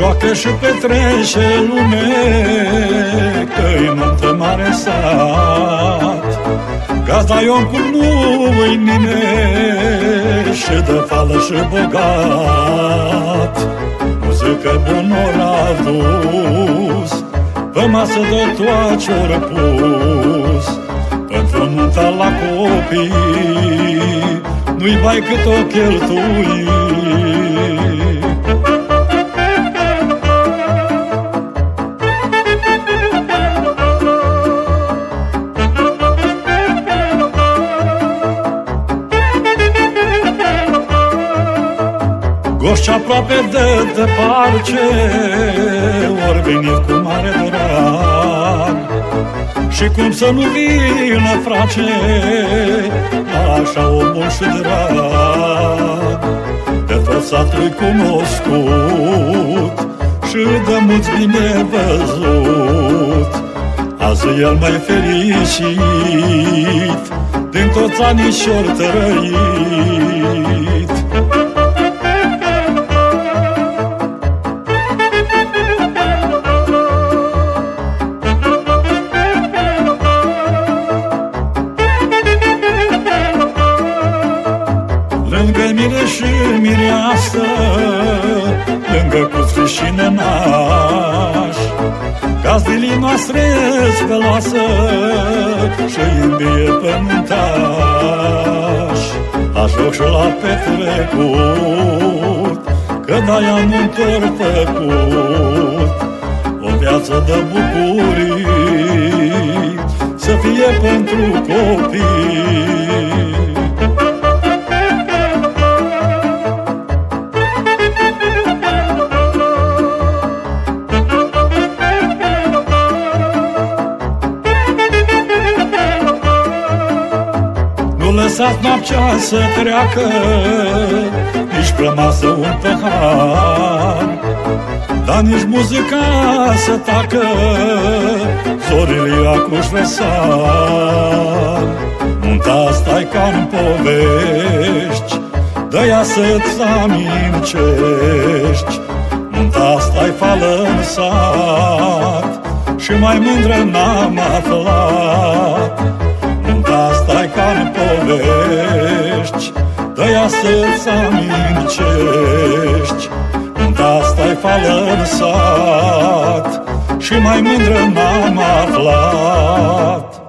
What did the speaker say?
Joacă și petrece lume Că-i nuntă mare sat. Gazda Ion cu nu-i nimeni Și de fală și bogat. Muzică bună adus Pe masă de toace ori pus. Pentru nunta la copii Nu-i bai cât o cheltui aproape de departe Ori venit cu mare drag. Și cum să nu vină frate Așa omul și drag. De tot satul cunoscut Și de mulți bine văzut. Azi el mai fericit Din toți anii și-or trăit mire și mireasă Lângă cuțri și nenaș Gazdilii noastre spăloasă Și imbie pământaș La joc și la petrecut Că de-aia nu întorc făcut. O viață de bucurii Să fie pentru copii Nu lăsați noaptea să treacă Nici pe masă un pahar. Dar nici muzica să tacă Zorile acuși vesar. Munta asta ca în povești Dă-ia să-ți amincești Munta asta-i fală în sat Și mai mândră n-am aflat Dă-ia să-ți amincești Munta asta-i fală în sat Și mai mândră n-am aflat